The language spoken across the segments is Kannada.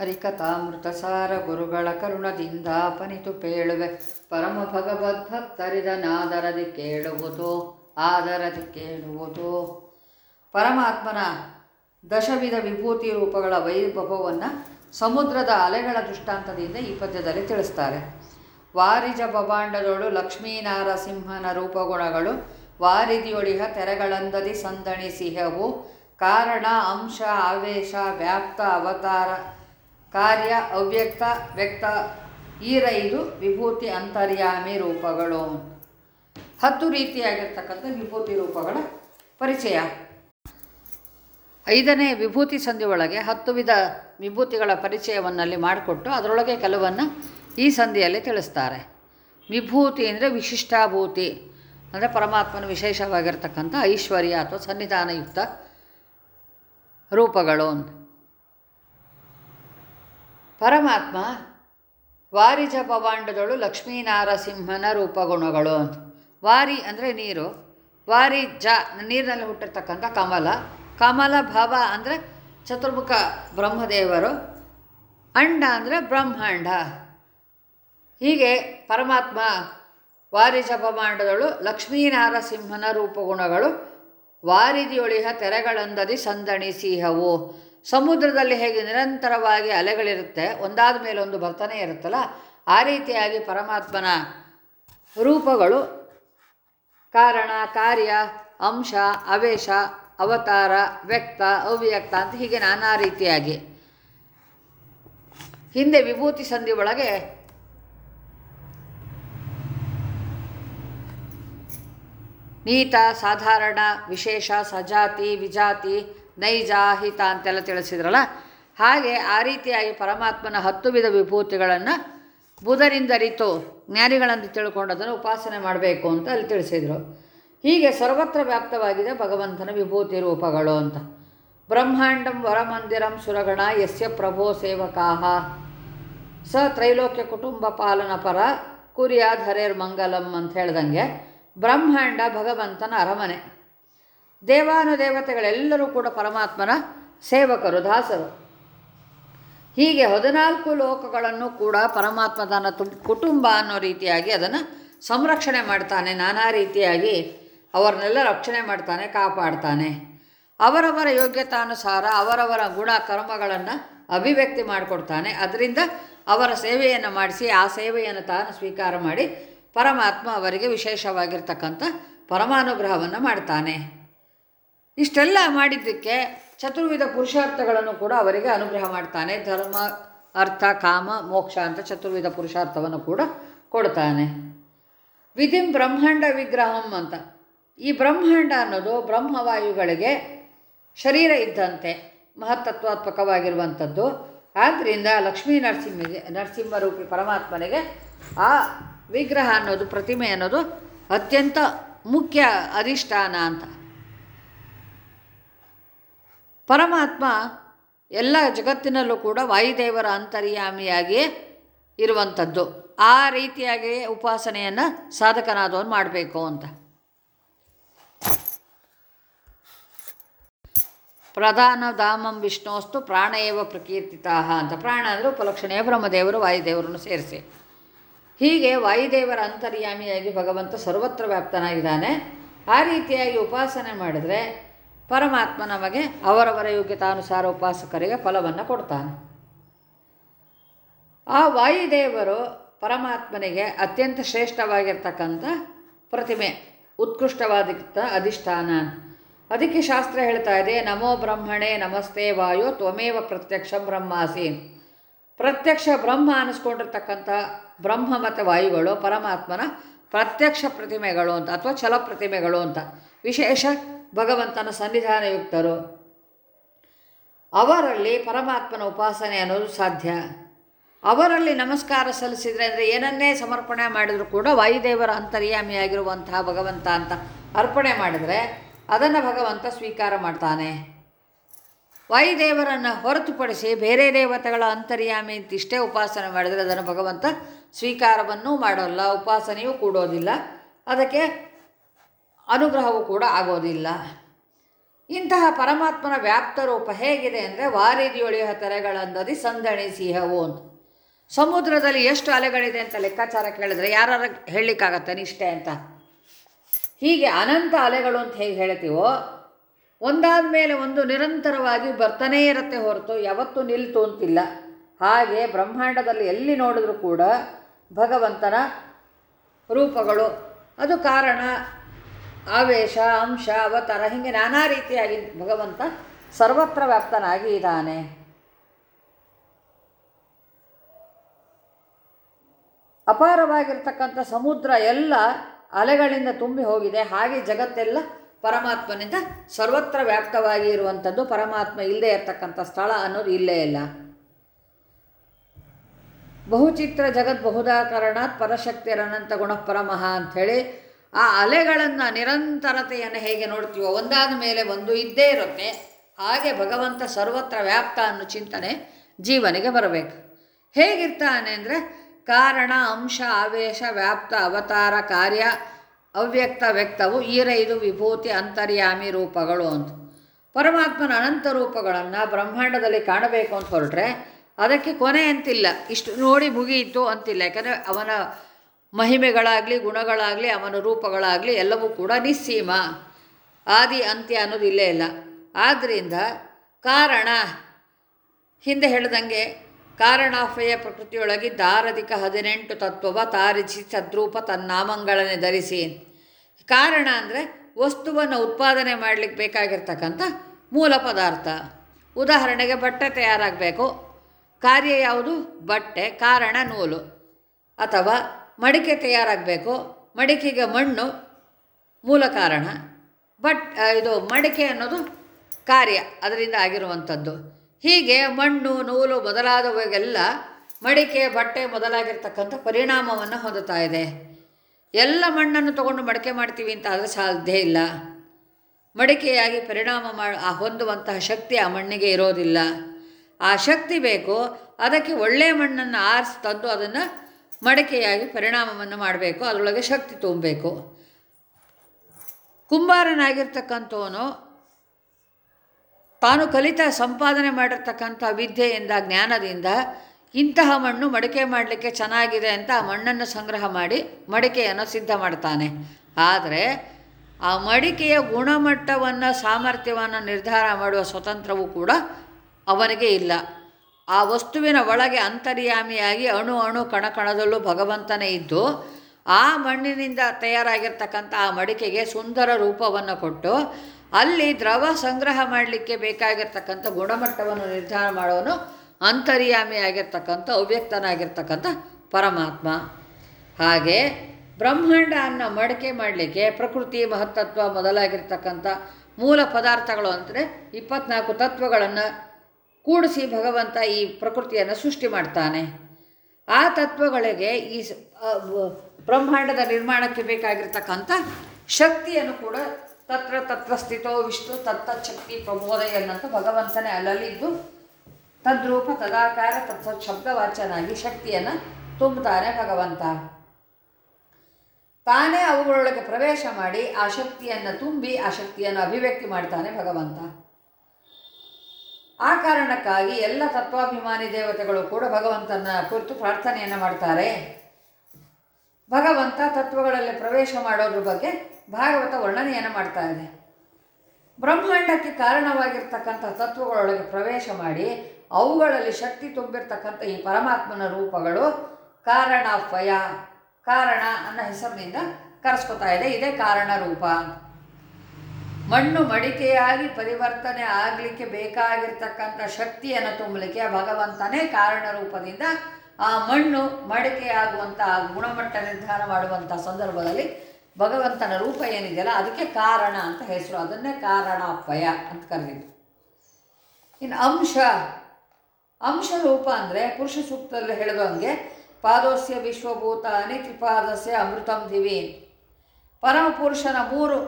ಹರಿಕಥಾಮೃತಸಾರ ಗುರುಗಳ ಕರುಣದಿಂದ ಪನಿತು ಪೇಳುವೆ. ಪರಮ ಭಗವದ್ಭಕ್ತರಿದನಾದರದಿ ಕೇಳುವುದು, ಆದರದಿ ಕೇಳುವುದು. ಪರಮಾತ್ಮನ ದಶವಿಧ ವಿಭೂತಿ ರೂಪಗಳ ವೈಭವವನ್ನು ಸಮುದ್ರದ ಅಲೆಗಳ ದೃಷ್ಟಾಂತದಿಂದ ಈ ಪದ್ಯದಲ್ಲಿ ತಿಳಿಸ್ತಾರೆ. ವಾರಿಜ ಬಬಾಂಡದೊಳು ಲಕ್ಷ್ಮೀನಾರಸಿಂಹನ ರೂಪಗುಣಗಳು, ವಾರಿದಿಯೊಳಿಹ ತೆರೆಗಳಂದದಿ ಸಂದಣಿಸಿಹವು ಕಾರಣ, ಅಂಶ, ಆವೇಶ, ವ್ಯಾಪ್ತ, ಅವತಾರ ಕಾರ್ಯ, ಅವ್ಯಕ್ತ, ವ್ಯಕ್ತ, ಈರೈದು ವಿಭೂತಿ ಅಂತರ್ಯಾಮಿ ರೂಪಗಳು. ಹತ್ತು ರೀತಿಯಾಗಿರ್ತಕ್ಕಂಥ ವಿಭೂತಿ ರೂಪಗಳ ಪರಿಚಯ. ಐದನೇ ವಿಭೂತಿ ಸಂಧಿ ಒಳಗೆ ಹತ್ತು ವಿಧ ವಿಭೂತಿಗಳ ಪರಿಚಯವನ್ನಲ್ಲಿ ಮಾಡಿಕೊಟ್ಟು ಅದರೊಳಗೆ ಕೆಲವನ್ನು ಈ ಸಂಧಿಯಲ್ಲಿ ತಿಳಿಸ್ತಾರೆ. ವಿಭೂತಿ ಅಂದರೆ ವಿಶಿಷ್ಟಾಭೂತಿ. ಅಂದರೆ ಪರಮಾತ್ಮನ ವಿಶೇಷವಾಗಿರ್ತಕ್ಕಂಥ ಐಶ್ವರ್ಯ ಅಥವಾ ಸನ್ನಿಧಾನಯುಕ್ತ ರೂಪಗಳು ಪರಮಾತ್ಮ, ವಾರಿಜ ಪವಾಂಡದಳು ಲಕ್ಷ್ಮೀನಾರಸಿಂಹನ ರೂಪಗುಣಗಳು ಅಂತ. ವಾರಿ ಅಂದರೆ ನೀರು. ವಾರಿ ಜ, ನೀರಿನಲ್ಲಿ ಹುಟ್ಟಿರ್ತಕ್ಕಂಥ ಕಮಲ. ಕಮಲ ಭವ ಅಂದರೆ ಚತುರ್ಮುಖ ಬ್ರಹ್ಮದೇವರು. ಅಂಡ ಅಂದರೆ ಬ್ರಹ್ಮಾಂಡ. ಹೀಗೆ ಪರಮಾತ್ಮ, ವಾರಿಜ ಜಪಮಾಂಡದಳು ಲಕ್ಷ್ಮೀನಾರಸಿಂಹನ ರೂಪಗುಣಗಳು. ವಾರಿದಿಯೊಳಿಹ ತೆರೆಗಳಂದದಿ ಸಂದಣಿಸಿಹವು ಸಮುದ್ರದಲ್ಲಿ ಹೇಗೆ ನಿರಂತರವಾಗಿ ಅಲೆಗಳಿರುತ್ತೆ, ಒಂದಾದ ಮೇಲೆ ಒಂದು ಬರ್ತಾನೆ ಇರುತ್ತಲ್ಲ, ಆ ರೀತಿಯಾಗಿ ಪರಮಾತ್ಮನ ರೂಪಗಳು ಕಾರಣ, ಕಾರ್ಯ, ಅಂಶ ಅವೇಶ ಅವತಾರ, ವ್ಯಕ್ತ, ಅವ್ಯಕ್ತ ಅಂತ ಹೀಗೆ ನಾನಾ ರೀತಿಯಾಗಿ. ಹಿಂದೆ ವಿಭೂತಿ ಸಂಧಿ ಒಳಗೆ ನೀತ, ಸಾಧಾರಣ, ವಿಶೇಷ, ಸಜಾತಿ, ವಿಜಾತಿ ನೈಜ ಹಿತ ಅಂತೆಲ್ಲ ತಿಳಿಸಿದ್ರಲ್ಲ? ಹಾಗೆ ಆ ರೀತಿಯಾಗಿ ಪರಮಾತ್ಮನ ಹತ್ತು ವಿಧ ವಿಭೂತಿಗಳನ್ನು ಬುಧರಿಂದ ಅರಿತು ಜ್ಞಾನಿಗಳನ್ನು ತಿಳ್ಕೊಂಡು ಅದನ್ನು ಉಪಾಸನೆ ಮಾಡಬೇಕು ಅಂತ ಅಲ್ಲಿ ತಿಳಿಸಿದರು. ಹೀಗೆ ಸರ್ವತ್ರ ವ್ಯಾಪ್ತವಾಗಿದೆ ಭಗವಂತನ ವಿಭೂತಿ ರೂಪಗಳು ಅಂತ. ಬ್ರಹ್ಮಾಂಡಂ ವರಮಂದಿರಂ ಸುರಗಣ ಯಸ್ಯ ಪ್ರಭೋ ಸೇವಕಾಹ. ಸ ತ್ರೈಲೋಕ್ಯ ಕುಟುಂಬ ಪಾಲನ ಪರ ಕುರಿಯಾ ಹರೇರ್ ಮಂಗಲಂ ಅಂತ ಹೇಳ್ದಂಗೆ ಬ್ರಹ್ಮಾಂಡ ಭಗವಂತನ ಅರಮನೆ. ದೇವಾನುದೇವತೆಗಳೆಲ್ಲರೂ ಕೂಡ ಪರಮಾತ್ಮನ ಸೇವಕರು, ದಾಸರು. ಹೀಗೆ ಹದಿನಾಲ್ಕು ಲೋಕಗಳನ್ನು ಕೂಡ ಪರಮಾತ್ಮ ತನ್ನ ತು, ಕುಟುಂಬ ಅನ್ನೋ ರೀತಿಯಾಗಿ ಅದನ್ನು ಸಂರಕ್ಷಣೆ ಮಾಡ್ತಾನೆ, ನಾನಾ ರೀತಿಯಾಗಿ ಅವರನ್ನೆಲ್ಲ ರಕ್ಷಣೆ ಮಾಡ್ತಾನೆ, ಕಾಪಾಡ್ತಾನೆ. ಅವರವರ ಯೋಗ್ಯತಾನುಸಾರ ಅವರವರ ಗುಣ ಕರ್ಮಗಳನ್ನು ಅಭಿವ್ಯಕ್ತಿ ಮಾಡಿಕೊಡ್ತಾನೆ. ಅದರಿಂದ ಅವರ ಸೇವೆಯನ್ನು ಮಾಡಿಸಿ ಆ ಸೇವೆಯನ್ನು ತಾನು ಸ್ವೀಕಾರ ಮಾಡಿ ಪರಮಾತ್ಮ ಅವರಿಗೆ ವಿಶೇಷವಾಗಿರ್ತಕ್ಕಂಥ ಪರಮಾನುಗ್ರಹವನ್ನು ಮಾಡ್ತಾನೆ. ಇಷ್ಟೆಲ್ಲ ಮಾಡಿದ್ದಕ್ಕೆ ಚತುರ್ವಿಧ ಪುರುಷಾರ್ಥಗಳನ್ನು ಕೂಡ ಅವರಿಗೆ ಅನುಗ್ರಹ ಮಾಡ್ತಾನೆ. ಧರ್ಮ, ಅರ್ಥ, ಕಾಮ, ಮೋಕ್ಷ ಅಂತ ಚತುರ್ವಿಧ ಪುರುಷಾರ್ಥವನ್ನು ಕೂಡ ಕೊಡ್ತಾನೆ. ವಿಧಿಂ ಬ್ರಹ್ಮಾಂಡ ವಿಗ್ರಹಂ ಅಂತ. ಈ ಬ್ರಹ್ಮಾಂಡ ಅನ್ನೋದು ಬ್ರಹ್ಮವಾಯುಗಳಿಗೆ ಶರೀರ ಇದ್ದಂತೆ, ಮಹತ್ತತ್ವಾತ್ಮಕವಾಗಿರುವಂಥದ್ದು. ಆದ್ದರಿಂದ ಲಕ್ಷ್ಮೀ ನರಸಿಂಹಿಗೆ ನರಸಿಂಹರೂಪಿ ಪರಮಾತ್ಮನಿಗೆ ಆ ವಿಗ್ರಹ ಅನ್ನೋದು, ಪ್ರತಿಮೆ ಅನ್ನೋದು ಅತ್ಯಂತ ಮುಖ್ಯ ಅಧಿಷ್ಠಾನ ಅಂತ. ಪರಮಾತ್ಮ ಎಲ್ಲ ಜಗತ್ತಿನಲ್ಲೂ ಕೂಡ ವಾಯುದೇವರ ಅಂತರ್ಯಾಮಿಯಾಗಿಯೇ ಇರುವಂಥದ್ದು. ಆ ರೀತಿಯಾಗಿ ಉಪಾಸನೆಯನ್ನು ಸಾಧಕನಾದವನು ಮಾಡಬೇಕು ಅಂತ. ಪ್ರಧಾನ ದಾಮಂ ವಿಷ್ಣುವಸ್ತು ಪ್ರಾಣ ಏವ ಪ್ರಕೀರ್ತಿತಾ ಅಂತ. ಪ್ರಾಣ ಅಂದರೆ ಉಪಲಕ್ಷಣೆಯ ಬ್ರಹ್ಮದೇವರು, ವಾಯುದೇವರನ್ನು ಸೇರಿಸಿ. ಹೀಗೆ ವಾಯುದೇವರ ಅಂತರ್ಯಾಮಿಯಾಗಿ ಭಗವಂತ ಸರ್ವತ್ರ ವ್ಯಾಪ್ತನಾಗಿದ್ದಾನೆ. ಆ ರೀತಿಯಾಗಿ ಉಪಾಸನೆ ಮಾಡಿದರೆ ಪರಮಾತ್ಮ ನಮಗೆ ಅವರವರ ಯೋಗ್ಯತಾನುಸಾರ ಉಪಾಸಕರಿಗೆ ಫಲವನ್ನು ಕೊಡ್ತಾನೆ. ಆ ವಾಯುದೇವರು ಪರಮಾತ್ಮನಿಗೆ ಅತ್ಯಂತ ಶ್ರೇಷ್ಠವಾಗಿರ್ತಕ್ಕಂಥ ಪ್ರತಿಮೆ ಉತ್ಕೃಷ್ಟವಾದ ಅಧಿಷ್ಠಾನ ಅದಕ್ಕೆ ಶಾಸ್ತ್ರ ಹೇಳ್ತಾ ಇದೆ, ನಮೋ ಬ್ರಹ್ಮಣೇ ನಮಸ್ತೆ ವಾಯು ತ್ವಮೇವ ಪ್ರತ್ಯಕ್ಷ ಬ್ರಹ್ಮಾಸಿ ಪ್ರತ್ಯಕ್ಷ ಬ್ರಹ್ಮ ಅನ್ನಿಸ್ಕೊಂಡಿರ್ತಕ್ಕಂಥ ಬ್ರಹ್ಮ ಮತ್ತು ವಾಯುಗಳು ಪರಮಾತ್ಮನ ಪ್ರತ್ಯಕ್ಷ ಪ್ರತಿಮೆಗಳು ಅಂತ, ಅಥವಾ ಛಲ ಪ್ರತಿಮೆಗಳು ಅಂತ. ವಿಶೇಷ ಭಗವಂತನ ಸನ್ನಿಧಾನಯುಕ್ತರು. ಅವರಲ್ಲಿ ಪರಮಾತ್ಮನ ಉಪಾಸನೆ ಅನ್ನೋದು ಸಾಧ್ಯ. ಅವರಲ್ಲಿ ನಮಸ್ಕಾರ ಸಲ್ಲಿಸಿದರೆ ಅಂದರೆ ಏನನ್ನೇ ಸಮರ್ಪಣೆ ಮಾಡಿದರೂ ಕೂಡ ವಾಯುದೇವರ ಅಂತರ್ಯಾಮಿಯಾಗಿರುವಂತಹ ಭಗವಂತ ಅಂತ ಅರ್ಪಣೆ ಮಾಡಿದರೆ ಅದನ್ನು ಭಗವಂತ ಸ್ವೀಕಾರ ಮಾಡ್ತಾನೆ. ವಾಯುದೇವರನ್ನು ಹೊರತುಪಡಿಸಿ ಬೇರೆ ದೇವತೆಗಳ ಅಂತರ್ಯಾಮಿ ಇಷ್ಟೇ ಉಪಾಸನೆ ಮಾಡಿದರೆ ಅದನ್ನು ಭಗವಂತ ಸ್ವೀಕಾರವನ್ನೂ ಮಾಡೋಲ್ಲ, ಉಪಾಸನೆಯೂ ಕೂಡೋದಿಲ್ಲ. ಅದಕ್ಕೆ ಅನುಗ್ರಹವೂ ಕೂಡ ಆಗೋದಿಲ್ಲ. ಇಂತಹ ಪರಮಾತ್ಮನ ವ್ಯಾಪ್ತ ರೂಪ ಹೇಗಿದೆ ಅಂದರೆ ವಾರಿದಿಯೊಳಿಯ ತೆರೆಗಳಂದದಿ ಸಂದಣಿಸಿಹವು ಅಂತ. ಸಮುದ್ರದಲ್ಲಿ ಎಷ್ಟು ಅಲೆಗಳಿದೆ ಅಂತ ಲೆಕ್ಕಾಚಾರ ಕೇಳಿದ್ರೆ ಯಾರು ಹೇಳಲಿಕ್ಕಾಗತ್ತೆ ನಿಷ್ಠೆ ಅಂತ. ಹೀಗೆ ಅನಂತ ಅಲೆಗಳು ಅಂತ ಹೇಗೆ ಹೇಳ್ತೀವೋ, ಒಂದಾದ ಮೇಲೆ ಒಂದು ನಿರಂತರವಾಗಿ ಬರ್ತಾನೇ ಇರುತ್ತೆ ಹೊರತು ಯಾವತ್ತೂ ನಿಲ್ತು ಅಂತಿಲ್ಲ. ಹಾಗೆ ಬ್ರಹ್ಮಾಂಡದಲ್ಲಿ ಎಲ್ಲಿ ನೋಡಿದ್ರೂ ಕೂಡ ಭಗವಂತನ ರೂಪಗಳು. ಅದು ಕಾರಣ ಆವೇಶ ಅಂಶ ಅವತಾರ, ಹೀಗೆ ನಾನಾ ರೀತಿಯಾಗಿ ಭಗವಂತ ಸರ್ವತ್ರ ವ್ಯಾಪ್ತನಾಗಿ ಇದ್ದಾನೆ ಅಪಾರವಾಗಿರ್ತಕ್ಕಂಥ ಸಮುದ್ರ ಎಲ್ಲ ಅಲೆಗಳಿಂದ ತುಂಬಿ ಹೋಗಿದೆ. ಹಾಗೆ ಜಗತ್ತೆಲ್ಲ ಪರಮಾತ್ಮನಿಂದ ಸರ್ವತ್ರ ವ್ಯಾಪ್ತವಾಗಿ ಇರುವಂಥದ್ದು ಪರಮಾತ್ಮ ಇಲ್ಲದೆ ಇರತಕ್ಕಂಥ ಸ್ಥಳ ಅನ್ನೋದು ಇಲ್ಲೇ ಇಲ್ಲ. ಬಹುಚಿತ್ರ ಜಗತ್ ಬಹುದಾಕರಣಾತ್ ಪರಶಕ್ತಿರನಂತ ಗುಣ ಪರಮಃ ಅಂಥೇಳಿ ಆ ಅಲೆಗಳನ್ನು ನಿರಂತರತೆಯನ್ನು ಹೇಗೆ ನೋಡ್ತೀವೋ, ಒಂದಾದ ಮೇಲೆ ಒಂದು ಇದ್ದೇ ಇರುತ್ತೆ. ಹಾಗೆ ಭಗವಂತ ಸರ್ವತ್ರ ವ್ಯಾಪ್ತ ಅನ್ನೋ ಚಿಂತನೆ ಜೀವನಿಗೆ ಬರಬೇಕು. ಹೇಗಿರ್ತಾನೆ ಅಂದರೆ, ಕಾರಣ, ಅಂಶ, ಆವೇಶ, ವ್ಯಾಪ್ತ, ಅವತಾರ, ಕಾರ್ಯ, ಅವ್ಯಕ್ತ, ವ್ಯಕ್ತವು, ಈರೈದು, ವಿಭೂತಿ, ಅಂತರ್ಯಾಮಿ ರೂಪಗಳು ಅಂತ. ಪರಮಾತ್ಮನ ಅನಂತ ರೂಪಗಳನ್ನು ಬ್ರಹ್ಮಾಂಡದಲ್ಲಿ ಕಾಣಬೇಕು ಅಂತ ಹೊರಟ್ರೆ, ಅದಕ್ಕೆ ಕೊನೆ ಅಂತಿಲ್ಲ. ಇಷ್ಟು ನೋಡಿ ಮುಗಿಯಿತು ಅಂತಿಲ್ಲ. ಯಾಕಂದರೆ ಅವನ ಮಹಿಮೆಗಳಾಗಲಿ, ಗುಣಗಳಾಗಲಿ, ಅವನ ರೂಪಗಳಾಗಲಿ ಎಲ್ಲವೂ ಕೂಡ ನಿಸ್ಸೀಮ. ಆದಿ, ಅಂತ್ಯ ಅನ್ನೋದು ಇಲ್ಲೇ ಇಲ್ಲ. ಆದ್ದರಿಂದ ಕಾರಣ, ಹಿಂದೆ ಹೇಳ್ದಂಗೆ ಕಾರಣಾಫಯ ಪ್ರಕೃತಿಯೊಳಗೆ ದಾರಧಿಕ ಹದಿನೆಂಟು ತತ್ವವ ತಾರಿಸಿ ಸದ್ರೂಪ ತನ್ನಾಮಂಗಳನ್ನೇ ಧರಿಸಿ. ಕಾರಣ ಅಂದರೆ ವಸ್ತುವನ್ನು ಉತ್ಪಾದನೆ ಮಾಡಲಿಕ್ಕೆ ಬೇಕಾಗಿರ್ತಕ್ಕಂಥ ಮೂಲ ಪದಾರ್ಥ. ಉದಾಹರಣೆಗೆ ಬಟ್ಟೆ ತಯಾರಾಗಬೇಕು. ಕಾರ್ಯ ಯಾವುದು? ಬಟ್ಟೆ, ಕಾರಣ, ನೂಲು. ಅಥವಾ ಮಡಿಕೆ ತಯಾರಾಗಬೇಕು. ಮಡಿಕೆಗೆ ಮಣ್ಣು ಮೂಲ ಕಾರಣ. ಬಟ್ ಇದು ಮಡಿಕೆ ಅನ್ನೋದು ಕಾರ್ಯ ಅದರಿಂದ ಆಗಿರುವಂಥದ್ದು. ಹೀಗೆ ಮಣ್ಣು, ನೂಲು ಮೊದಲಾದವಾಗೆಲ್ಲ ಮಡಿಕೆ, ಬಟ್ಟೆ ಮೊದಲಾಗಿರ್ತಕ್ಕಂಥ ಪರಿಣಾಮವನ್ನು ಹೊಂದುತ್ತಾ ಇದೆ. ಎಲ್ಲ ಮಣ್ಣನ್ನು ತಗೊಂಡು ಮಡಿಕೆ ಮಾಡ್ತೀವಿ ಅಂತ ಆದರೆ ಸಾಧ್ಯ ಇಲ್ಲ. ಮಡಿಕೆಯಾಗಿ ಪರಿಣಾಮ ಮಾಡಿ ಹೊಂದುವಂತಹ ಶಕ್ತಿ ಆ ಮಣ್ಣಿಗೆ ಇರೋದಿಲ್ಲ. ಆ ಶಕ್ತಿ ಬೇಕು. ಅದಕ್ಕೆ ಒಳ್ಳೆಯ ಮಣ್ಣನ್ನು ಆರಿಸಿ ತಂದು ಅದನ್ನು ಮಡಿಕೆಯಾಗಿ ಪರಿಣಾಮವನ್ನು ಮಾಡಬೇಕು, ಅದರೊಳಗೆ ಶಕ್ತಿ ತುಂಬಬೇಕು. ಕುಂಬಾರನಾಗಿರ್ತಕ್ಕಂಥವನು ತಾನು ಕಲಿತ ಸಂಪಾದನೆ ಮಾಡಿರ್ತಕ್ಕಂಥ ವಿದ್ಯೆಯಿಂದ, ಜ್ಞಾನದಿಂದ ಇಂತಹ ಮಣ್ಣು ಮಡಿಕೆ ಮಾಡಲಿಕ್ಕೆ ಚೆನ್ನಾಗಿದೆ ಅಂತ ಆ ಮಣ್ಣನ್ನು ಸಂಗ್ರಹ ಮಾಡಿ ಮಡಿಕೆಯನ್ನು ಸಿದ್ಧ ಮಾಡ್ತಾನೆ. ಆದರೆ ಆ ಮಡಿಕೆಯ ಗುಣಮಟ್ಟವನ್ನು, ಸಾಮರ್ಥ್ಯವನ್ನು ನಿರ್ಧಾರ ಮಾಡುವ ಸ್ವತಂತ್ರವೂ ಕೂಡ ಅವನಿಗೆ ಇಲ್ಲ. ಆ ವಸ್ತುವಿನ ಒಳಗೆ ಅಂತರ್ಯಾಮಿಯಾಗಿ ಅಣು ಅಣು ಕಣಕಣದಲ್ಲೂ ಭಗವಂತನೇ ಇದ್ದು, ಆ ಮಣ್ಣಿನಿಂದ ತಯಾರಾಗಿರ್ತಕ್ಕಂಥ ಆ ಮಡಿಕೆಗೆ ಸುಂದರ ರೂಪವನ್ನು ಕೊಟ್ಟು, ಅಲ್ಲಿ ದ್ರವ ಸಂಗ್ರಹ ಮಾಡಲಿಕ್ಕೆ ಬೇಕಾಗಿರ್ತಕ್ಕಂಥ ಗುಣಮಟ್ಟವನ್ನು ನಿರ್ಧಾರ ಮಾಡೋನು ಅಂತರ್ಯಾಮಿಯಾಗಿರ್ತಕ್ಕಂಥ, ಅವ್ಯಕ್ತನಾಗಿರ್ತಕ್ಕಂಥ ಪರಮಾತ್ಮ. ಹಾಗೆ ಬ್ರಹ್ಮಾಂಡ ಅನ್ನ ಮಡಿಕೆ ಮಾಡಲಿಕ್ಕೆ ಪ್ರಕೃತಿ ಮಹತ್ತತ್ವ ಮೊದಲಾಗಿರ್ತಕ್ಕಂಥ ಮೂಲ ಪದಾರ್ಥಗಳು ಅಂದರೆ ಇಪ್ಪತ್ನಾಲ್ಕು ತತ್ವಗಳನ್ನು ಕೂಡಿಸಿ ಭಗವಂತ ಈ ಪ್ರಕೃತಿಯನ್ನು ಸೃಷ್ಟಿ ಮಾಡ್ತಾನೆ. ಆ ತತ್ವಗಳಿಗೆ ಈ ಬ್ರಹ್ಮಾಂಡದ ನಿರ್ಮಾಣಕ್ಕೆ ಬೇಕಾಗಿರ್ತಕ್ಕಂಥ ಶಕ್ತಿಯನ್ನು ಕೂಡ ತತ್ರ ತತ್ರ ಸ್ಥಿತೋ ವಿಷ್ಣು ತತ್ತಚ್ಛಕ್ತಿ ಪ್ರಬೋದಯನ್ನಂತ ಭಗವಂತನೇ ಅಲ್ಲಲ್ಲಿದ್ದು ತದ್ರೂಪ ತದಾಕಾರ ತತ್ವ ಶಬ್ದವಾಚನಾಗಿ ಶಕ್ತಿಯನ್ನು ತುಂಬುತ್ತಾನೆ ಭಗವಂತ. ತಾನೇ ಅವುಗಳೊಳಗೆ ಪ್ರವೇಶ ಮಾಡಿ ಆ ಶಕ್ತಿಯನ್ನು ತುಂಬಿ ಆ ಶಕ್ತಿಯನ್ನು ಅಭಿವ್ಯಕ್ತಿ ಮಾಡ್ತಾನೆ ಭಗವಂತ. ಆ ಕಾರಣಕ್ಕಾಗಿ ಎಲ್ಲ ತತ್ವಾಭಿಮಾನಿ ದೇವತೆಗಳು ಕೂಡ ಭಗವಂತನ ಕುರಿತು ಪ್ರಾರ್ಥನೆಯನ್ನು ಮಾಡ್ತಾರೆ. ಭಗವಂತ ತತ್ವಗಳಲ್ಲಿ ಪ್ರವೇಶ ಮಾಡೋದ್ರ ಬಗ್ಗೆ ಭಾಗವತ ವರ್ಣನೆಯನ್ನು ಮಾಡ್ತಾ ಇದೆ. ಬ್ರಹ್ಮಾಂಡಕ್ಕೆ ಕಾರಣವಾಗಿರ್ತಕ್ಕಂಥ ತತ್ವಗಳೊಳಗೆ ಪ್ರವೇಶ ಮಾಡಿ ಅವುಗಳಲ್ಲಿ ಶಕ್ತಿ ತುಂಬಿರ್ತಕ್ಕಂಥ ಈ ಪರಮಾತ್ಮನ ರೂಪಗಳು ಕಾರಣಾಫಯ, ಕಾರಣ ಅನ್ನೋ ಹೆಸರಿನಿಂದ ಕರೆಸ್ಕೊತಾ ಇದೆ. ಇದೇ ಕಾರಣ ರೂಪ ಮಣ್ಣು ಮಡಿಕೆಯಾಗಿ ಪರಿವರ್ತನೆ ಆಗಲಿಕ್ಕೆ ಬೇಕಾಗಿರ್ತಕ್ಕಂಥ ಶಕ್ತಿಯನ್ನು ತುಂಬಲಿಕ್ಕೆ ಭಗವಂತನೇ ಕಾರಣ ರೂಪದಿಂದ ಆ ಮಣ್ಣು ಮಡಿಕೆಯಾಗುವಂಥ ಗುಣಮಟ್ಟ ನಿರ್ಧಾರ ಮಾಡುವಂಥ ಸಂದರ್ಭದಲ್ಲಿ ಭಗವಂತನ ರೂಪ ಏನಿದೆಯಲ್ಲ, ಅದಕ್ಕೆ ಕಾರಣ ಅಂತ ಹೆಸರು. ಅದನ್ನೇ ಕಾರಣಾಪಯ ಅಂತ ಕರೆದಿದ್ದು. ಇನ್ನು ಅಂಶ ಅಂಶ ರೂಪ ಅಂದರೆ ಪುರುಷ ಸೂಕ್ತದಲ್ಲಿ ಹೇಳಿದ ಹಂಗೆ, ಪಾದೋಸ್ಯ ವಿಶ್ವಭೂತಾನಿ ತ್ರಿಪಾದಸ್ಯ ಅಮೃತಂ ದಿವಿ ಪರಮಪುರುಷನ ಮೂರು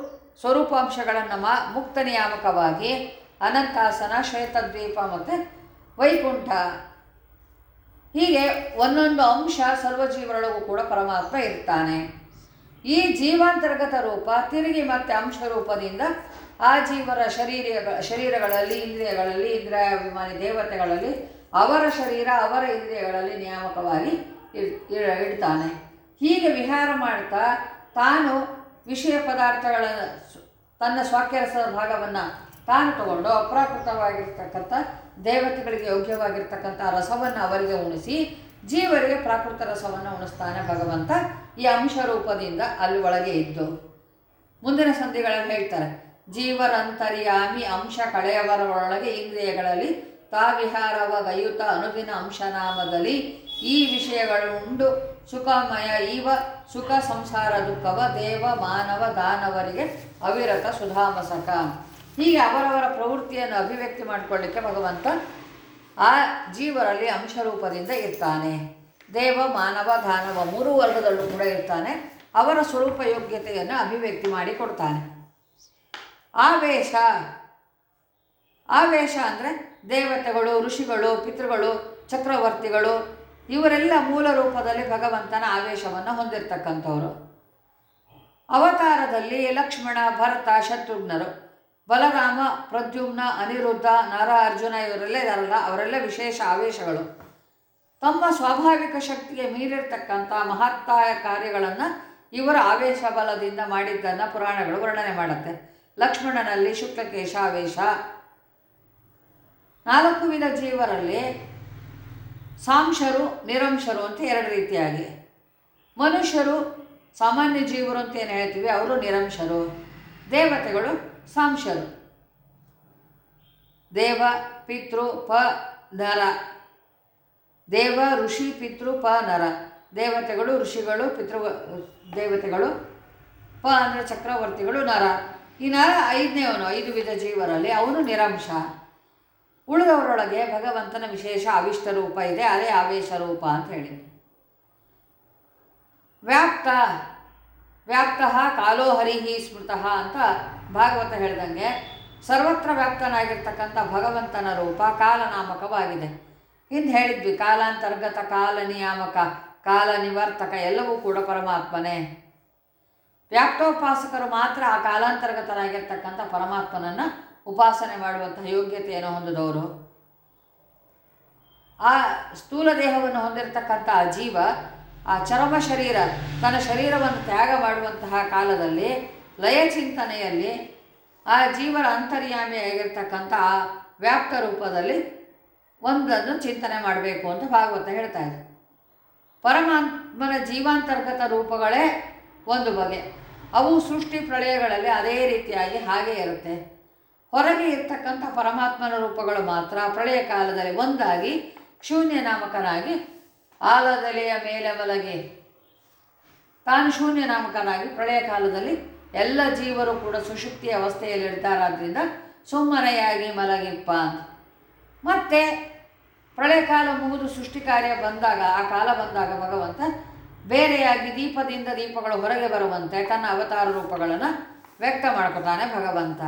ಸ್ವರೂಪಾಂಶಗಳನ್ನು ಮಾ ಮುಕ್ತ ನಿಯಾಮಕವಾಗಿ ಅನಂತಾಸನ ಶ್ವೇತದ್ವೀಪ ಮತ್ತು ವೈಕುಂಠ. ಹೀಗೆ ಒಂದೊಂದು ಅಂಶ ಸರ್ವಜೀವರೊಳಗೂ ಕೂಡ ಪರಮಾತ್ಮ ಇರ್ತಾನೆ. ಈ ಜೀವಾಂತರ್ಗತ ರೂಪ ತಿರುಗಿ ಮತ್ತೆ ಅಂಶ ರೂಪದಿಂದ ಆ ಜೀವರ ಶರೀರ ಶರೀರಗಳಲ್ಲಿ, ಇಂದ್ರಿಯಗಳಲ್ಲಿ ಇಂದ್ರಿಯಾಭಿಮಾನಿ ದೇವತೆಗಳಲ್ಲಿ ಅವರ ಶರೀರ, ಅವರ ಇಂದ್ರಿಯಗಳಲ್ಲಿ ನಿಯಾಮಕವಾಗಿ ಇಡ್- ಇಡ್- ಇಡ್ತಾನೆ. ಹೀಗೆ ವಿಹಾರ ಮಾಡ್ತಾ ತಾನು ವಿಷಯ ಪದಾರ್ಥಗಳ ತನ್ನ ಸ್ವಾಕ್ಯರಸದ ಭಾಗವನ್ನು ತಾನು ತಗೊಂಡು ಅಪ್ರಾಕೃತವಾಗಿರ್ತಕ್ಕಂಥ ದೇವತೆಗಳಿಗೆ ಯೋಗ್ಯವಾಗಿರ್ತಕ್ಕಂಥ ರಸವನ್ನು ಅವರಿಗೆ ಉಣಿಸಿ ಜೀವರಿಗೆ ಪ್ರಾಕೃತ ರಸವನ್ನು ಉಣಿಸ್ತಾನೆ ಭಗವಂತ. ಈ ಅಂಶ ರೂಪದಿಂದ ಅಲ್ಲಿ ಒಳಗೆ ಇದ್ದು ಮುಂದಿನ ಸಂಧಿಗಳಲ್ಲಿ ಹೇಳ್ತಾರೆ, ಜೀವರಂತರ್ಯಾಮಿ ಅಂಶ ಕಳೆಯವರೊಳಗೆ ಇಂದ್ರಿಯಗಳಲ್ಲಿ ತಾವಿಹಾರವ ಗಯುತ ಅನುದಿನ ಅಂಶನಾಮದಲ್ಲಿ ಈ ವಿಷಯಗಳು ಉಂಡು. ಸುಖಮಯ ಈವ ಸುಖ ಸಂಸಾರ ದುಃಖವ ದೇವ ಮಾನವ ದಾನವರಿಗೆ ಅವಿರತ ಸುಧಾಮಸಕ. ಹೀಗೆ ಅವರವರ ಪ್ರವೃತ್ತಿಯನ್ನು ಅಭಿವ್ಯಕ್ತಿ ಮಾಡಿಕೊಳ್ಳಿಕ್ಕೆ ಭಗವಂತ ಆ ಜೀವರಲ್ಲಿ ಅಂಶರೂಪದಿಂದ ಇರ್ತಾನೆ. ದೇವ, ಮಾನವ, ದಾನವ ಮೂರು ವರ್ಗದಲ್ಲೂ ಕೂಡ ಇರ್ತಾನೆ. ಅವರ ಸ್ವರೂಪ ಯೋಗ್ಯತೆಯನ್ನು ಅಭಿವ್ಯಕ್ತಿ ಮಾಡಿ ಕೊಡ್ತಾನೆ. ಆವೇಶ ಆವೇಶ ಅಂದರೆ ದೇವತೆಗಳು, ಋಷಿಗಳು, ಪಿತೃಗಳು, ಚಕ್ರವರ್ತಿಗಳು ಇವರೆಲ್ಲ ಮೂಲ ರೂಪದಲ್ಲಿ ಭಗವಂತನ ಆವೇಶವನ್ನು ಹೊಂದಿರತಕ್ಕಂಥವ್ರು. ಅವತಾರದಲ್ಲಿ ಲಕ್ಷ್ಮಣ, ಭರತ, ಶತ್ರುಘ್ನರು, ಬಲರಾಮ, ಪ್ರದ್ಯುಮ್ನ, ಅನಿರುದ್ಧ ನರ ಅರ್ಜುನ ಇವರೆಲ್ಲ ಇದಾರಲ್ಲ, ಅವರೆಲ್ಲ ವಿಶೇಷ ಆವೇಶಗಳು. ತಮ್ಮ ಸ್ವಾಭಾವಿಕ ಶಕ್ತಿಗೆ ಮೀರಿರ್ತಕ್ಕಂಥ ಮಹತ್ತಾಯ ಕಾರ್ಯಗಳನ್ನು ಇವರ ಆವೇಶ ಬಲದಿಂದ ಮಾಡಿದ್ದನ್ನು ಪುರಾಣಗಳು ವರ್ಣನೆ ಮಾಡುತ್ತೆ. ಲಕ್ಷ್ಮಣನಲ್ಲಿ ಶುಕ್ಲಕೇಶ, ಆವೇಶ. ನಾಲ್ಕು ವಿಧ ಜೀವರಲ್ಲಿ ಸಾಂಶರು, ನಿರಂಶರು ಅಂತ ಎರಡು ರೀತಿಯಾಗಿ. ಮನುಷ್ಯರು, ಸಾಮಾನ್ಯ ಜೀವರು ಅಂತ ಏನು ಹೇಳ್ತೀವಿ? ಅವರು ನಿರಂಶರು. ದೇವತೆಗಳು, ಸಾಂಶರು. ದೇವ, ಪಿತೃ, ಪ, ನರ. ದೇವ, ಋಷಿ, ಪಿತೃ, ಪ, ನರ. ದೇವತೆಗಳು, ಋಷಿಗಳು, ಪಿತೃ, ದೇವತೆಗಳು, ಪ ಅಂದರೆ ಚಕ್ರವರ್ತಿಗಳು, ನರ. ಈ ನರ ಐದನೇವನು ಐದು ವಿಧ ಜೀವರಲ್ಲಿ. ಅವನು ನಿರಂಶ. ಉಳಿದವರೊಳಗೆ ಭಗವಂತನ ವಿಶೇಷ ಅವಿಷ್ಟ ರೂಪ ಇದೆ, ಅದೇ ಆವೇಶ ರೂಪ ಅಂತ ಹೇಳಿ ವ್ಯಾಪ್ತ ವ್ಯಾಪ್ತ ಕಾಲೋ ಹರಿಹಿ ಸ್ಮೃತಃ ಅಂತ ಭಾಗವತ ಹೇಳ್ದಂಗೆ, ಸರ್ವತ್ರ ವ್ಯಾಪ್ತನಾಗಿರ್ತಕ್ಕಂಥ ಭಗವಂತನ ರೂಪ ಕಾಲನಾಮಕವಾಗಿದೆ. ಹಿಂದೆ ಹೇಳಿದ್ವಿ, ಕಾಲಾಂತರ್ಗತ ಕಾಲ ನಿಯಾಮಕ ಕಾಲ ನಿವರ್ತಕ ಎಲ್ಲವೂ ಕೂಡ ಪರಮಾತ್ಮನೇ. ವ್ಯಾಪ್ತೋಪಾಸಕರು ಮಾತ್ರ ಆ ಕಾಲಾಂತರ್ಗತನಾಗಿರ್ತಕ್ಕಂಥ ಪರಮಾತ್ಮನನ್ನು ಉಪಾಸನೆ ಮಾಡುವಂತಹ ಯೋಗ್ಯತೆಯನ್ನು ಹೊಂದಿದವರು. ಆ ಸ್ಥೂಲ ದೇಹವನ್ನು ಹೊಂದಿರತಕ್ಕಂಥ ಆ ಜೀವ, ಆ ಚರ್ಮ ಶರೀರ, ತನ್ನ ಶರೀರವನ್ನು ತ್ಯಾಗ ಮಾಡುವಂತಹ ಕಾಲದಲ್ಲಿ, ಲಯ ಚಿಂತನೆಯಲ್ಲಿ, ಆ ಜೀವರ ಅಂತರ್ಯಾಮಿಯಾಗಿರ್ತಕ್ಕಂಥ ಆ ವ್ಯಾಪ್ತ ರೂಪದಲ್ಲಿ ಒಂದನ್ನು ಚಿಂತನೆ ಮಾಡಬೇಕು ಅಂತ ಭಾಗವತ ಹೇಳ್ತಾ ಇದೆ. ಪರಮಾತ್ಮನ ಜೀವಾಂತರ್ಗತ ರೂಪಗಳೇ ಒಂದು ಬಗೆ. ಅವು ಸೃಷ್ಟಿ ಪ್ರಳಯಗಳಲ್ಲಿ ಅದೇ ರೀತಿಯಾಗಿ ಹಾಗೆ ಇರುತ್ತೆ. ಹೊರಗೆ ಇರ್ತಕ್ಕಂಥ ಪರಮಾತ್ಮನ ರೂಪಗಳು ಮಾತ್ರ ಪ್ರಳಯ ಕಾಲದಲ್ಲಿ ಒಂದಾಗಿ ಶೂನ್ಯ ನಾಮಕನಾಗಿ ಆಲದೆಲೆಯ ಮೇಲೆ ಮಲಗಿ. ತಾನು ಶೂನ್ಯ ನಾಮಕನಾಗಿ ಪ್ರಳಯ ಕಾಲದಲ್ಲಿ ಎಲ್ಲ ಜೀವರು ಕೂಡ ಸುಶುಕ್ತಿಯ ಅವಸ್ಥೆಯಲ್ಲಿರ್ತಾರಾದ್ರಿಂದ ಸುಮ್ಮನೆಯಾಗಿ ಮಲಗಿಪ್ಪ ಅಂತ. ಮತ್ತೆ ಪ್ರಳಯ ಕಾಲ ಮುಗಿದು ಸೃಷ್ಟಿ ಕಾರ್ಯ ಬಂದಾಗ, ಆ ಕಾಲ ಬಂದಾಗ ಭಗವಂತ ಬೇರೆಯಾಗಿ ದೀಪದಿಂದ ದೀಪಗಳು ಹೊರಗೆ ಬರುವಂತೆ ತನ್ನ ಅವತಾರ ರೂಪಗಳನ್ನು ವ್ಯಕ್ತ ಮಾಡ್ಕೊತಾನೆ ಭಗವಂತ.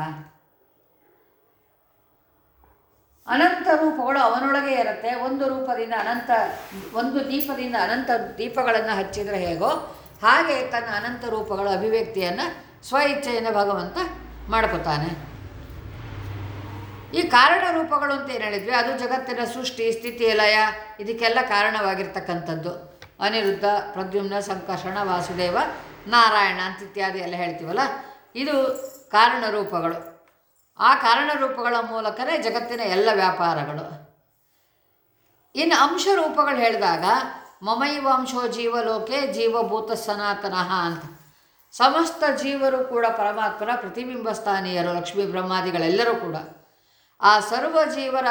ಅನಂತ ರೂಪಗಳು ಅವನೊಳಗೆ ಇರುತ್ತೆ. ಒಂದು ರೂಪದಿಂದ ಅನಂತ, ಒಂದು ದೀಪದಿಂದ ಅನಂತ ದೀಪಗಳನ್ನು ಹಚ್ಚಿದರೆ ಹೇಗೋ ಹಾಗೆ ತನ್ನ ಅನಂತ ರೂಪಗಳ ಅಭಿವ್ಯಕ್ತಿಯನ್ನು ಸ್ವ ಇಚ್ಛೆಯಿಂದ ಭಗವಂತ ಮಾಡ್ಕೊತಾನೆ. ಈ ಕಾರಣ ರೂಪಗಳು ಅಂತ ಏನು ಹೇಳಿದ್ವಿ? ಅದು ಜಗತ್ತಿನ ಸೃಷ್ಟಿ, ಸ್ಥಿತಿ, ಲಯ, ಇದಕ್ಕೆಲ್ಲ ಕಾರಣವಾಗಿರ್ತಕ್ಕಂಥದ್ದು. ಅನಿರುದ್ಧ, ಪ್ರದ್ಯುಮ್ನ, ಸಂಕರ್ಷಣ, ವಾಸುದೇವ, ನಾರಾಯಣ ಅಂತ ಇತ್ಯಾದಿ ಎಲ್ಲ ಹೇಳ್ತೀವಲ್ಲ? ಇದು ಕಾರಣ ರೂಪಗಳು. ಆ ಕಾರಣ ರೂಪಗಳ ಮೂಲಕನೇ ಜಗತ್ತಿನ ಎಲ್ಲ ವ್ಯಾಪಾರಗಳು. ಇನ್ನು ಅಂಶ ರೂಪಗಳು ಹೇಳಿದಾಗ, ಮಮೈವ ಅಂಶೋ ಜೀವಲೋಕೆ ಜೀವಭೂತ ಸನಾತನಃ ಅಂತ. ಸಮಸ್ತ ಜೀವರು ಕೂಡ ಪರಮಾತ್ಮನ ಪ್ರತಿಬಿಂಬ ಸ್ಥಾನೀಯರು, ಲಕ್ಷ್ಮೀ ಬ್ರಹ್ಮಾದಿಗಳೆಲ್ಲರೂ ಕೂಡ. ಆ ಸರ್ವ ಜೀವರ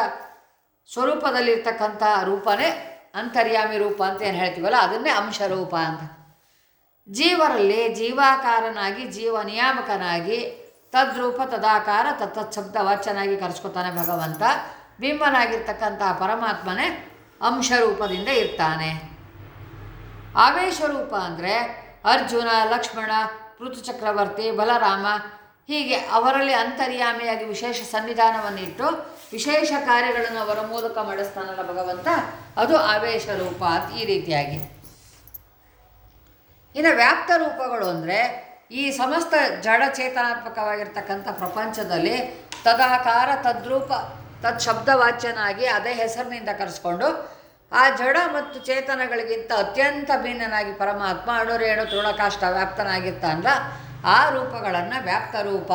ಸ್ವರೂಪದಲ್ಲಿರ್ತಕ್ಕಂಥ ರೂಪನೇ ಅಂತರ್ಯಾಮಿ ರೂಪ ಅಂತ ಏನು ಹೇಳ್ತೀವಲ್ಲ, ಅದನ್ನೇ ಅಂಶ ರೂಪ ಅಂತ. ಜೀವರಲ್ಲಿ ಜೀವಾಕಾರನಾಗಿ, ಜೀವ ನಿಯಾಮಕನಾಗಿ ತದ್ರೂಪ ತದಾಕಾರ ತತ್ತತ್ಶಬ್ದ ವಾಚನಾಗಿ ಕರೆಸ್ಕೊತಾನೆ ಭಗವಂತ. ಬಿಂಬನಾಗಿರ್ತಕ್ಕಂಥ ಪರಮಾತ್ಮನೇ ಅಂಶರೂಪದಿಂದ ಇರ್ತಾನೆ. ಆವೇಶ ರೂಪ ಅಂದರೆ ಅರ್ಜುನ, ಲಕ್ಷ್ಮಣ ಋತುಚಕ್ರವರ್ತಿ ಚಕ್ರವರ್ತಿ, ಬಲರಾಮ ಹೀಗೆ ಅವರಲ್ಲಿ ಅಂತರ್ಯಾಮಿಯಾಗಿ ವಿಶೇಷ ಸನ್ನಿಧಾನವನ್ನಿಟ್ಟು ವಿಶೇಷ ಕಾರ್ಯಗಳನ್ನು ಅವರ ಮೂಲಕ ಮಾಡಿಸ್ತಾನಲ್ಲ ಭಗವಂತ, ಅದು ಆವೇಶ ರೂಪ ಈ ರೀತಿಯಾಗಿ. ಇನ್ನು ವ್ಯಾಪ್ತ ರೂಪಗಳು ಅಂದರೆ ಈ ಸಮಸ್ತ ಜಡ ಚೇತನಾತ್ಮಕವಾಗಿರ್ತಕ್ಕಂಥ ಪ್ರಪಂಚದಲ್ಲಿ ತದಾಕಾರ, ತದ್ರೂಪ ತತ್ ಶಬ್ದವಾಚ್ಯನಾಗಿ ಅದೇ ಹೆಸರಿನಿಂದ ಕರೆಸ್ಕೊಂಡು ಆ ಜಡ ಮತ್ತು ಚೇತನಗಳಿಗಿಂತ ಅತ್ಯಂತ ಭಿನ್ನನಾಗಿ ಪರಮಾತ್ಮ ಅಣುರೇಣು ತೃಣಕಾಷ್ಟ ವ್ಯಾಪ್ತನಾಗಿರ್ತಾನಲ್ಲ ಆ ರೂಪಗಳನ್ನು ವ್ಯಾಪ್ತ ರೂಪ.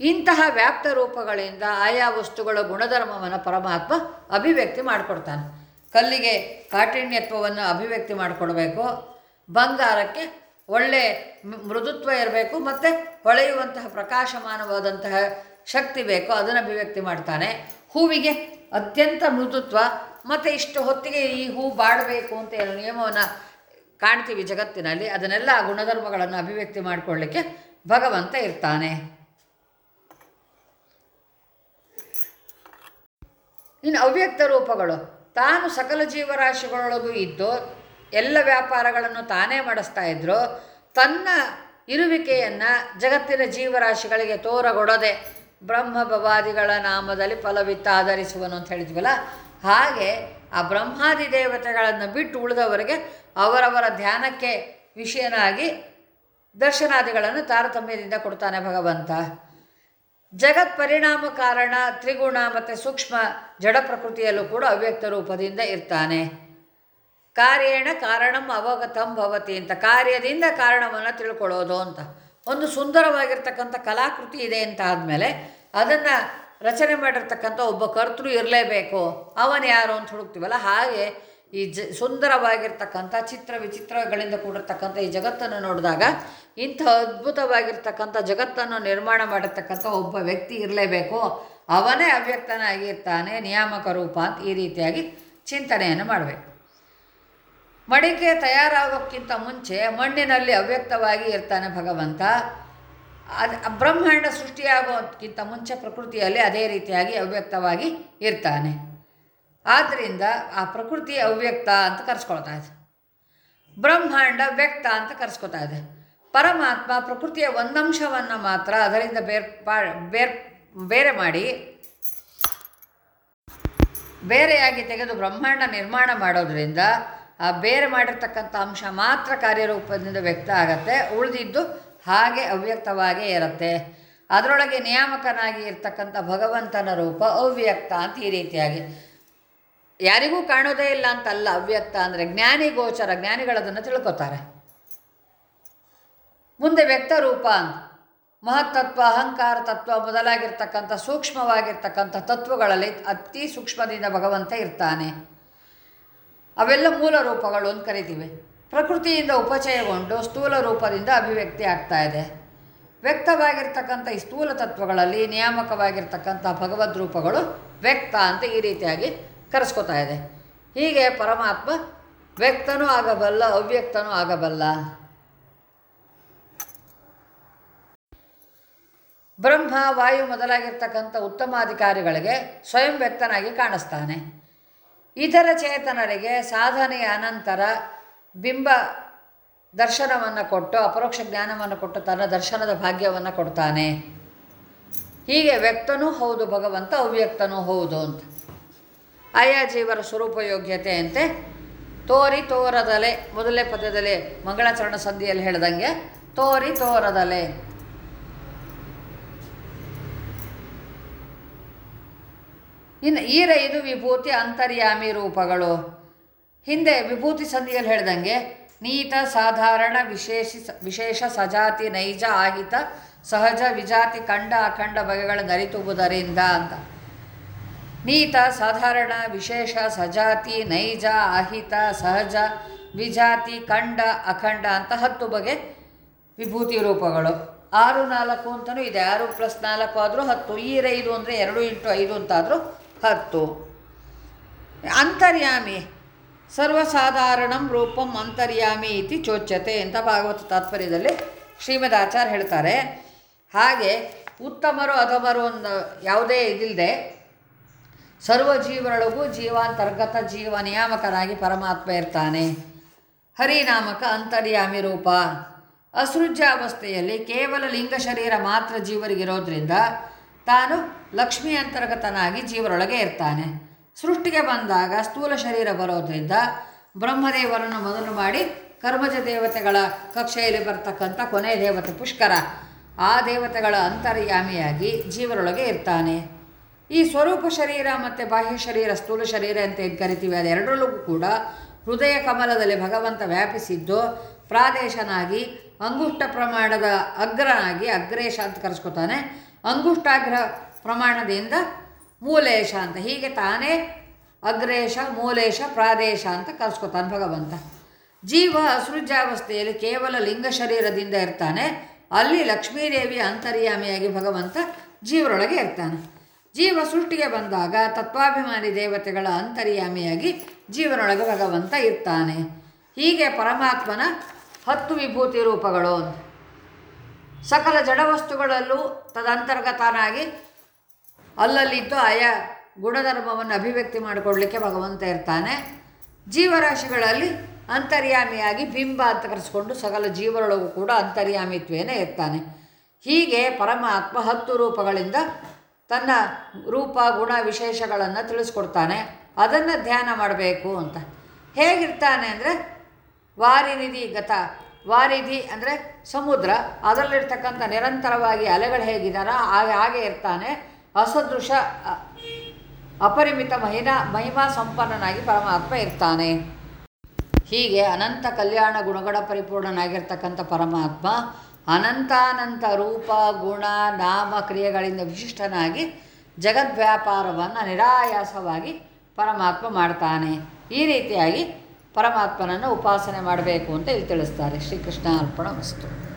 ಇಂತಹ ವ್ಯಾಪ್ತ ರೂಪಗಳಿಂದ ಆಯಾ ವಸ್ತುಗಳ ಗುಣಧರ್ಮವನ್ನು ಪರಮಾತ್ಮ ಅಭಿವ್ಯಕ್ತಿ ಮಾಡಿಕೊಡ್ತಾನೆ. ಕಲ್ಲಿಗೆ ಕಾಠಿಣ್ಯತ್ವವನ್ನು ಅಭಿವ್ಯಕ್ತಿ ಮಾಡಿಕೊಡ್ಬೇಕು. ಬಂಗಾರಕ್ಕೆ ಒಳ್ಳೆ ಮೃದುತ್ವ ಇರಬೇಕು ಮತ್ತು ಹೊಳೆಯುವಂತಹ ಪ್ರಕಾಶಮಾನವಾದಂತಹ ಶಕ್ತಿ ಬೇಕು, ಅದನ್ನು ಅಭಿವ್ಯಕ್ತಿ ಮಾಡ್ತಾನೆ. ಹೂವಿಗೆ ಅತ್ಯಂತ ಮೃದುತ್ವ ಮತ್ತು ಇಷ್ಟು ಹೊತ್ತಿಗೆ ಈ ಹೂ ಬಾಡಬೇಕು ಅಂತ ಏನು ನಿಯಮವನ್ನು ಕಾಣ್ತೀವಿ ಜಗತ್ತಿನಲ್ಲಿ, ಅದನ್ನೆಲ್ಲ ಗುಣಧರ್ಮಗಳನ್ನು ಅಭಿವ್ಯಕ್ತಿ ಮಾಡಿಕೊಳ್ಳಿಕ್ಕೆ ಭಗವಂತ ಇರ್ತಾನೆ. ಇನ್ನು ಅವ್ಯಕ್ತ ರೂಪಗಳು, ತಾನು ಸಕಲ ಜೀವರಾಶಿಗಳೊಳಗೂ ಇದ್ದು ಎಲ್ಲ ವ್ಯಾಪಾರಗಳನ್ನು ತಾನೇ ಮಾಡಿಸ್ತಾ ಇದ್ರು, ತನ್ನ ಇರುವಿಕೆಯನ್ನು ಜಗತ್ತಿನ ಜೀವರಾಶಿಗಳಿಗೆ ತೋರಗೊಡದೆ ಬ್ರಹ್ಮ ಭವಾದಿಗಳ ನಾಮದಲ್ಲಿ ಫಲವಿತ್ತ ಆಧರಿಸುವನು ಅಂತ ಹೇಳಿದ್ವಲ್ಲ, ಹಾಗೆ ಆ ಬ್ರಹ್ಮಾದಿ ದೇವತೆಗಳನ್ನು ಬಿಟ್ಟು ಉಳಿದವರಿಗೆ ಅವರವರ ಧ್ಯಾನಕ್ಕೆ ವಿಷಯನಾಗಿ ದರ್ಶನಾದಿಗಳನ್ನು ತಾರತಮ್ಯದಿಂದ ಕೊಡ್ತಾನೆ ಭಗವಂತ. ಜಗತ್ ಪರಿಣಾಮ ಕಾರಣ, ತ್ರಿಗುಣ ಮತ್ತು ಸೂಕ್ಷ್ಮ ಜಡ ಪ್ರಕೃತಿಯಲ್ಲೂ ಕೂಡ ಅವ್ಯಕ್ತ ರೂಪದಿಂದ ಇರ್ತಾನೆ. ಕಾರ್ಯೇಣ ಕಾರಣಂ ಅವಗತಂ ಭವತಿ ಅಂತ. ಕಾರ್ಯದಿಂದ ಕಾರಣವನ್ನು ತಿಳ್ಕೊಳ್ಳೋದು ಅಂತ. ಒಂದು ಸುಂದರವಾಗಿರ್ತಕ್ಕಂಥ ಕಲಾಕೃತಿ ಇದೆ ಅಂತ ಆದಮೇಲೆ ಅದನ್ನು ರಚನೆ ಮಾಡಿರ್ತಕ್ಕಂಥ ಒಬ್ಬ ಕರ್ತೃ ಇರಲೇಬೇಕು. ಅವನು ಯಾರು ಅಂತ ಹುಡುಕ್ತೀವಲ್ಲ? ಹಾಗೆ ಈ ಜ, ಸುಂದರವಾಗಿರ್ತಕ್ಕಂಥ ಚಿತ್ರ ವಿಚಿತ್ರಗಳಿಂದ ಕೂಡಿರ್ತಕ್ಕಂಥ ಈ ಜಗತ್ತನ್ನು ನೋಡಿದಾಗ ಇಂಥ ಅದ್ಭುತವಾಗಿರ್ತಕ್ಕಂಥ ಜಗತ್ತನ್ನು ನಿರ್ಮಾಣ ಮಾಡಿರ್ತಕ್ಕಂಥ ಒಬ್ಬ ವ್ಯಕ್ತಿ ಇರಲೇಬೇಕು. ಅವನೇ ಅವ್ಯಕ್ತನಾಗಿರ್ತಾನೆ ನಿಯಾಮಕ ರೂಪ ಅಂತ ಈ ರೀತಿಯಾಗಿ ಚಿಂತನೆಯನ್ನು ಮಾಡಬೇಕು. ಮಡಿಕೆ ತಯಾರಾಗೋಕ್ಕಿಂತ ಮುಂಚೆ ಮಣ್ಣಿನಲ್ಲಿ ಅವ್ಯಕ್ತವಾಗಿ ಇರ್ತಾನೆ ಭಗವಂತ. ಅದು ಬ್ರಹ್ಮಾಂಡ ಸೃಷ್ಟಿಯಾಗೋಕ್ಕಿಂತ ಮುಂಚೆ ಪ್ರಕೃತಿಯಲ್ಲಿ ಅದೇ ರೀತಿಯಾಗಿ ಅವ್ಯಕ್ತವಾಗಿ ಇರ್ತಾನೆ. ಆದ್ದರಿಂದ ಆ ಪ್ರಕೃತಿ ಅವ್ಯಕ್ತ ಅಂತ ಕರೆಸ್ಕೊಳ್ತಾ ಇದೆ. ಬ್ರಹ್ಮಾಂಡ ವ್ಯಕ್ತ ಅಂತ ಕರೆಸ್ಕೊತಾ ಇದೆ. ಪರಮಾತ್ಮ ಪ್ರಕೃತಿಯ ಒಂದಂಶವನ್ನು ಮಾತ್ರ ಅದರಿಂದ ಬೇರ್ಪಾ ಬೇರ್ ಬೇರೆ ಮಾಡಿ ಬೇರೆಯಾಗಿ ತೆಗೆದು ಬ್ರಹ್ಮಾಂಡ ನಿರ್ಮಾಣ ಮಾಡೋದ್ರಿಂದ ಬೇರೆ ಮಾಡಿರ್ತಕ್ಕಂಥ ಅಂಶ ಮಾತ್ರ ಕಾರ್ಯರೂಪದಿಂದ ವ್ಯಕ್ತ ಆಗತ್ತೆ, ಉಳಿದಿದ್ದು ಹಾಗೆ ಅವ್ಯಕ್ತವಾಗೇ ಇರುತ್ತೆ. ಅದರೊಳಗೆ ನಿಯಾಮಕನಾಗಿ ಇರ್ತಕ್ಕಂಥ ಭಗವಂತನ ರೂಪ ಅವ್ಯಕ್ತ ಅಂತ ಈ ರೀತಿಯಾಗಿ. ಯಾರಿಗೂ ಕಾಣೋದೇ ಇಲ್ಲ ಅಂತಲ್ಲ ಅವ್ಯಕ್ತ ಅಂದರೆ ಜ್ಞಾನಿ ಗೋಚರ, ಜ್ಞಾನಿಗಳದನ್ನು ತಿಳ್ಕೊತಾರೆ. ಮುಂದೆ ವ್ಯಕ್ತ ರೂಪ ಅಂತ. ಮಹತ್ತತ್ವ, ಅಹಂಕಾರ ತತ್ವ ಮೊದಲಾಗಿರ್ತಕ್ಕಂಥ ಸೂಕ್ಷ್ಮವಾಗಿರ್ತಕ್ಕಂಥ ತತ್ವಗಳಲ್ಲಿ ಅತಿ ಸೂಕ್ಷ್ಮದಿಂದ ಭಗವಂತ ಇರ್ತಾನೆ. ಅವೆಲ್ಲ ಮೂಲ ರೂಪಗಳು ಅಂತ ಕರಿತೀವಿ. ಪ್ರಕೃತಿಯಿಂದ ಉಪಚಯಗೊಂಡು ಸ್ಥೂಲ ರೂಪದಿಂದ ಅಭಿವ್ಯಕ್ತಿ ಆಗ್ತಾ ಇದೆ. ವ್ಯಕ್ತವಾಗಿರ್ತಕ್ಕಂಥ ಈ ಸ್ಥೂಲ ತತ್ವಗಳಲ್ಲಿ ನಿಯಾಮಕವಾಗಿರ್ತಕ್ಕಂಥ ಭಗವದ್ ರೂಪಗಳು ವ್ಯಕ್ತ ಅಂತ ಈ ರೀತಿಯಾಗಿ ಕರೆಸ್ಕೊತಾ ಇದೆ. ಹೀಗೆ ಪರಮಾತ್ಮ ವ್ಯಕ್ತನೂ ಆಗಬಲ್ಲ, ಅವ್ಯಕ್ತನೂ ಆಗಬಲ್ಲ. ಬ್ರಹ್ಮ, ವಾಯು ಮೊದಲಾಗಿರ್ತಕ್ಕಂಥ ಉತ್ತಮಾಧಿಕಾರಿಗಳಿಗೆ ಸ್ವಯಂ ವ್ಯಕ್ತನಾಗಿ ಕಾಣಿಸ್ತಾನೆ. ಇತರ ಚೇತನರಿಗೆ ಸಾಧನೆಯ ಅನಂತರ ಬಿಂಬ ದರ್ಶನವನ್ನು ಕೊಟ್ಟು, ಅಪರೋಕ್ಷ ಜ್ಞಾನವನ್ನು ಕೊಟ್ಟು ತನ್ನ ದರ್ಶನದ ಭಾಗ್ಯವನ್ನು ಕೊಡ್ತಾನೆ. ಹೀಗೆ ವ್ಯಕ್ತನೂ ಹೌದು, ಭಗವಂತ ಅವ್ಯಕ್ತನೂ ಹೌದು ಅಂತ. ಆಯಾ ಜೀವರ ಸ್ವರೂಪ ಯೋಗ್ಯತೆಯಂತೆ ತೋರಿ ತೋರದಲೆ ಮೊದಲೇ ಪದ್ಯದಲ್ಲಿ ಮಂಗಳಾಚರಣ ಸಂಧಿಯಲ್ಲಿ ಹೇಳ್ದಂಗೆ, ತೋರಿ ತೋರದಲೆ. ಇನ್ನು ಈರ ಇದು ವಿಭೂತಿ ಅಂತರ್ಯಾಮಿ ರೂಪಗಳು. ಹಿಂದೆ ವಿಭೂತಿ ಸಂಧಿಯಲ್ಲಿ ಹೇಳ್ದಂಗೆ, ನೀತ, ಸಾಧಾರಣ, ವಿಶೇಷ ವಿಶೇಷ, ಸಜಾತಿ, ನೈಜ, ಆಹಿತ, ಸಹಜ, ವಿಜಾತಿ ಕಂಡ ಅಖಂಡ ಬಗೆಗಳ ಅರಿತುವುದರಿಂದ ಅಂತ. ನೀತ, ಸಾಧಾರಣ, ವಿಶೇಷ, ಸಜಾತಿ, ನೈಜ ಅಹಿತ ಸಹಜ, ವಿಜಾತಿ ಕಂಡ ಅಖಂಡ ಅಂತ ಹತ್ತು ಬಗೆ ವಿಭೂತಿ ರೂಪಗಳು. ಆರು ನಾಲ್ಕು ಅಂತಲೂ ಇದೆ. ಆರು ಪ್ಲಸ್ ನಾಲ್ಕು ಆದರೂ ಹತ್ತು. ಈರೈದು ಅಂದರೆ ಎರಡು ಇಂಟು ಐದು ಅಂತಾದರೂ ಹತ್ತು ಅಂತರ್ಯಾಮಿ. ಸರ್ವಸಾಧಾರಣಂ ರೂಪಂ ಅಂತರ್ಯಾಮಿ ಇತಿ ಚೋಚ್ಯತೆ ಅಂತ ಭಾಗವತ ತಾತ್ಪರ್ಯದಲ್ಲಿ ಶ್ರೀಮದ್ ಆಚಾರ್ಯ ಹೇಳ್ತಾರೆ. ಹಾಗೆ ಉತ್ತಮರು ಅಧಮರು ಒಂದು ಯಾವುದೇ ಇದಿಲ್ಲದೆ ಸರ್ವ ಜೀವರೊಳಗೂ ಜೀವಾಂತರ್ಗತ ಜೀವ ನಿಯಾಮಕನಾಗಿ ಪರಮಾತ್ಮ ಇರ್ತಾನೆ. ಹರಿನಾಮಕ ಅಂತರ್ಯಾಮಿ ರೂಪ. ಅಸೃಜ್ಯಾವಸ್ಥೆಯಲ್ಲಿ ಕೇವಲ ಲಿಂಗ ಶರೀರ ಮಾತ್ರ ಜೀವರಿಗಿರೋದ್ರಿಂದ ತಾನು ಲಕ್ಷ್ಮಿ ಅಂತರ್ಗತನಾಗಿ ಜೀವರೊಳಗೆ ಇರ್ತಾನೆ. ಸೃಷ್ಟಿಗೆ ಬಂದಾಗ ಸ್ಥೂಲ ಶರೀರ ಬರೋದ್ರಿಂದ ಬ್ರಹ್ಮದೇವರನ್ನು ಮೊದಲು ಮಾಡಿ ಕರ್ಮಜ ದೇವತೆಗಳ ಕಕ್ಷೆಯಲ್ಲಿ ಬರ್ತಕ್ಕಂಥ ಕೊನೆಯ ದೇವತೆ ಪುಷ್ಕರ. ಆ ದೇವತೆಗಳ ಅಂತರ್ಯಾಮಿಯಾಗಿ ಜೀವರೊಳಗೆ ಇರ್ತಾನೆ. ಈ ಸ್ವರೂಪ ಶರೀರ ಮತ್ತು ಬಾಹ್ಯ ಶರೀರ, ಸ್ಥೂಲ ಶರೀರ ಅಂತ ಏನು ಕರಿತೀವಿ ಅದೆರಡರಲ್ಲೂ ಕೂಡ ಹೃದಯ ಕಮಲದಲ್ಲಿ ಭಗವಂತ ವ್ಯಾಪಿಸಿದ್ದು ಪ್ರಾದೇಶನಾಗಿ ಅಂಗುಷ್ಟ ಪ್ರಮಾಣದ ಅಗ್ರನಾಗಿ ಅಗ್ರೇಶ ಅಂತ ಕರೆಸ್ಕೊತಾನೆ. ಅಂಗುಷ್ಟಾಗ್ರ ಪ್ರಮಾಣದಿಂದ ಮೂಲೇಶ ಅಂತ. ಹೀಗೆ ತಾನೇ ಅಗ್ರೇಶ, ಮೂಲೇಶ, ಪ್ರಾದೇಶ ಅಂತ ಕಲಿಸ್ಕೊತಾನೆ ಭಗವಂತ. ಜೀವ ಅಸೃಜಾವಸ್ಥೆಯಲ್ಲಿ ಕೇವಲ ಲಿಂಗ ಶರೀರದಿಂದ ಇರ್ತಾನೆ. ಅಲ್ಲಿ ಲಕ್ಷ್ಮೀದೇವಿ ಅಂತರ್ಯಾಮಿಯಾಗಿ ಭಗವಂತ ಜೀವರೊಳಗೆ ಇರ್ತಾನೆ. ಜೀವ ಸೃಷ್ಟಿಗೆ ಬಂದಾಗ ತತ್ವಾಭಿಮಾನಿ ದೇವತೆಗಳ ಅಂತರ್ಯಾಮಿಯಾಗಿ ಜೀವನೊಳಗೆ ಭಗವಂತ ಇರ್ತಾನೆ. ಹೀಗೆ ಪರಮಾತ್ಮನ ಹತ್ತು ವಿಭೂತಿ ರೂಪಗಳು ಸಕಲ ಜಡವಸ್ತುಗಳಲ್ಲೂ ತದಂತರ್ಗತನಾಗಿ ಅಲ್ಲಲ್ಲಿದ್ದು ಆಯಾ ಗುಣಧರ್ಮವನ್ನು ಅಭಿವ್ಯಕ್ತಿ ಮಾಡಿಕೊಡ್ಲಿಕ್ಕೆ ಭಗವಂತ ಇರ್ತಾನೆ. ಜೀವರಾಶಿಗಳಲ್ಲಿ ಅಂತರ್ಯಾಮಿಯಾಗಿ ಬಿಂಬ ಅಂತ ಕರೆಸ್ಕೊಂಡು ಸಕಲ ಜೀವರೊಳಗೂ ಕೂಡ ಅಂತರ್ಯಾಮಿತ್ವೇನೇ ಇರ್ತಾನೆ. ಹೀಗೆ ಪರಮಾತ್ಮ ಹತ್ತು ರೂಪಗಳಿಂದ ತನ್ನ ರೂಪ, ಗುಣ, ವಿಶೇಷಗಳನ್ನು ತಿಳಿಸ್ಕೊಡ್ತಾನೆ. ಅದನ್ನು ಧ್ಯಾನ ಮಾಡಬೇಕು ಅಂತ. ಹೇಗಿರ್ತಾನೆ ಅಂದರೆ ವಾರಿನಿಧಿ ಗತ ವಾರಿಧಿ ಅಂದರೆ ಸಮುದ್ರ, ಅದರಲ್ಲಿರ್ತಕ್ಕಂಥ ನಿರಂತರವಾಗಿ ಅಲೆಗಳು ಹೇಗಿದಾರ ಹಾಗೆ ಹಾಗೆ ಇರ್ತಾನೆ. ಅಸದೃಶ ಅಪರಿಮಿತ ಮಹಿಮಾ ಮಹಿಮಾ ಸಂಪನ್ನನಾಗಿ ಪರಮಾತ್ಮ ಇರ್ತಾನೆ. ಹೀಗೆ ಅನಂತ ಕಲ್ಯಾಣ ಗುಣಗಳ ಪರಿಪೂರ್ಣನಾಗಿರ್ತಕ್ಕಂಥ ಪರಮಾತ್ಮ ಅನಂತಾನಂತ ರೂಪ, ಗುಣ, ನಾಮ ಕ್ರಿಯೆಗಳಿಂದ ವಿಶಿಷ್ಟನಾಗಿ ಜಗದ್ವ್ಯಾಪಾರವನ್ನು ನಿರಾಯಾಸವಾಗಿ ಪರಮಾತ್ಮ ಮಾಡ್ತಾನೆ. ಈ ರೀತಿಯಾಗಿ ಪರಮಾತ್ಮನನ್ನು ಉಪಾಸನೆ ಮಾಡಬೇಕು ಅಂತ ಇಲ್ಲಿ ತಿಳಿಸ್ತಾರೆ. ಶ್ರೀಕೃಷ್ಣ ಅರ್ಪಣ ವಸ್ತು.